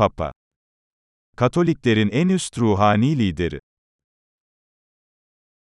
Papa. Katoliklerin en üst ruhani lideri.